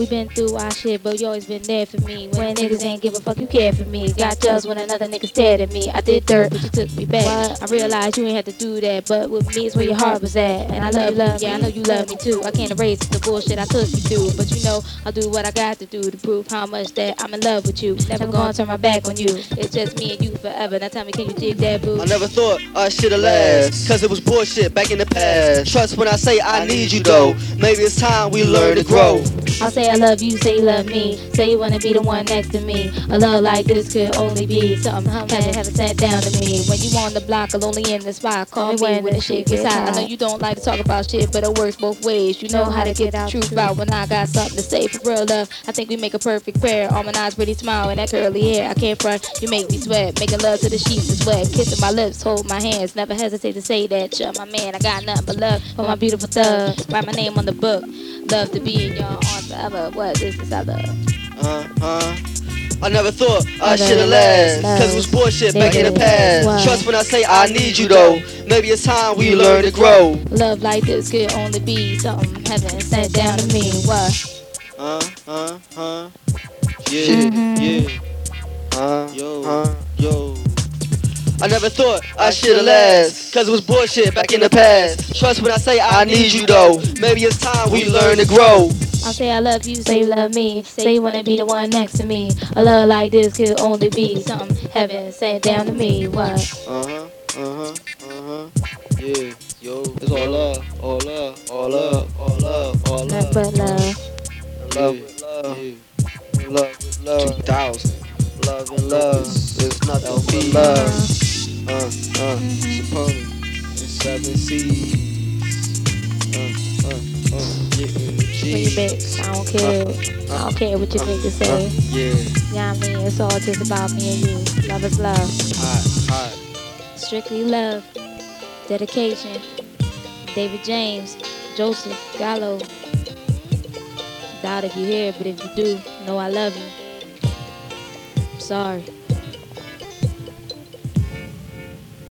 We been through our shit, but you always been there for me. When niggas ain't give a fuck, you care for me. Got jealous when another nigga stared at me. I did dirt, but you took me back. I realized you ain't had to do that, but with me, it's where your heart was at. And I love, love, yeah, I know you love me too. I can't erase the bullshit I took you through, but you know I'll do what I got to do to prove how much that I'm in love with you. Never gonna turn my back on you. It's just me and you forever. Now tell me, can you dig that, boo? I never thought I should've last, cause it was bullshit back in the past. Trust when I say I need you though. Maybe it's time we learn to grow. I'll say I love you, say you love me. Say you wanna be the one next to me. A love like this could only be something heaven haven't sat down to me. When you on the block, or only in the spot. Call me when the shit gets hot. I know you don't like to talk about shit, but it works both ways. You know how to get the truth out when I got something to say. For real love, I think we make a perfect pair. All my eyes pretty smile and that curly hair. I can't front, you make me sweat. Making love to the sheets is wet. Kissing my lips, hold my hands. Never hesitate to say that you're my man. I got nothing but love for my beautiful thug. Write my name on the book. Love to be in your arms forever. What is this I love. Uh, uh. I never thought I should've last, cause it was bullshit back in the past. wow. Trust when I say I need you though. Maybe it's time we learn to grow. Love like this could only be something heaven sent down to me. What? Uh, uh, uh. Yeah, yeah. Uh. I never thought I should've last, cause it was bullshit back in the past. Trust when I say I need you though. Maybe it's time we learn to grow. I'll say I love you, say you love me. Say you wanna be the one next to me. A love like this could only be something heaven sent down to me. What? Uh huh, uh huh, uh huh. Yeah, yo, it's all love, all love, all love, all love, all Nothing love. but love. Love with love, love with love. 2000. Love and love, it's nothing but love. Uh, uh, Supposed Seven Seas. Uh, uh, uh, getting the you G. mix, I don't care. I don't care what you niggas Uh, say. yeah, Yeah, I mean, it's all just about me and you. Love is love. hot, hot. Strictly love. Dedication. David James. Joseph Gallo. Doubt if you hear, but if you do, know I love you. Sorry.